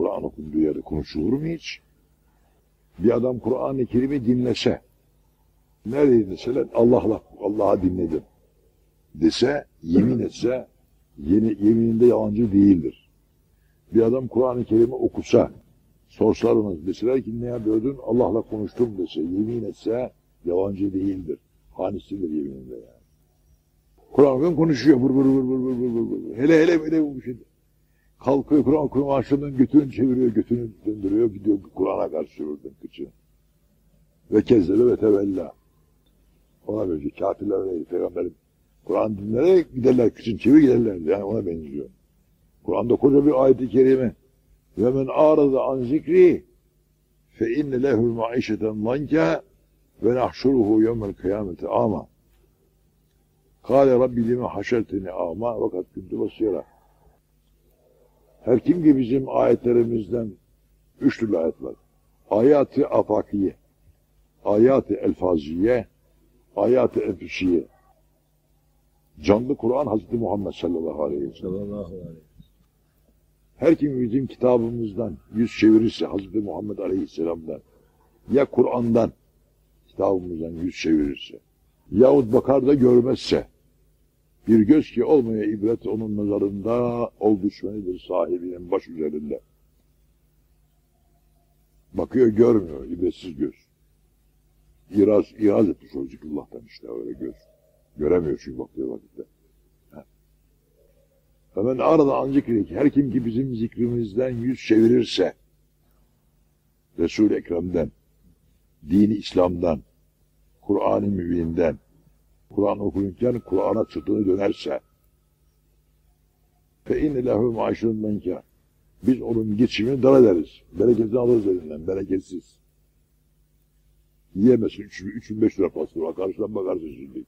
Kur'an okunduğu yerde konuşulur mu hiç? Bir adam Kur'an-ı Kerim'i dinlese, nerede dinleseler Allah'la, Allah'a dinledim dese, yemin etse, yeni, yemininde yalancı değildir. Bir adam Kur'an-ı Kerim'i okusa, sorsalar ona deseler ki ne yapıyordun? Allah'la konuştum dese, yemin etse yalancı değildir. Hanisidir yemininde yani. Kur'an konuşuyor, vur vur vur vur vur vur vur. Hele hele böyle bir şey. Kalkıyor Kur'an başladığında götünü çeviriyor, götünü döndürüyor, gidiyor Kur'an'a karşı vurdun kıçı. Ve kezzebe ve tevella. Ona benziyor. Kafirler öyle peygamberin Kur'an dinleyerek giderler, kıçın çevir giderler. Yani ona benziyor. Kur'an'da koca bir ayet-i kerime. Ve men arada an zikri fe inne lehu maişeten lanka ve nahşuruhu yevmel kıyameti ama. Kale Rabbi lime haşerteni ama vakat kuntu basira. Her kim ki bizim ayetlerimizden üç türlü ayet var. Ayat-ı afakiye, ayat-ı elfaziye, ayat-ı enfüsiye. Canlı Kur'an Hazreti Muhammed sallallahu aleyhi ve sellem. Sallallahu aleyhi ve sellem. Her kim bizim kitabımızdan yüz çevirirse Hazreti Muhammed Aleyhisselam'dan ya Kur'an'dan kitabımızdan yüz çevirirse yahut bakar da görmezse bir göz ki olmaya ibret onun nazarında ol düşmenidir sahibinin baş üzerinde. Bakıyor görmüyor ibretsiz göz. İraz, iraz etmiş o zikrullah'tan işte öyle göz. Göremiyor çünkü baktığı vakitte. Hemen arada an zikri her kim ki bizim zikrimizden yüz çevirirse Resul-i Ekrem'den, dini İslam'dan, Kur'an-ı Mübin'den, Kur'an okunurken Kur'an'a sırtını dönerse fe inne lehu kâr. Biz onun geçimini dar ederiz. Bereketini alırız elinden. Bereketsiz. Yiyemezsin. 3 bin 5 lira pastırma. Karşıdan bakarsın şimdi.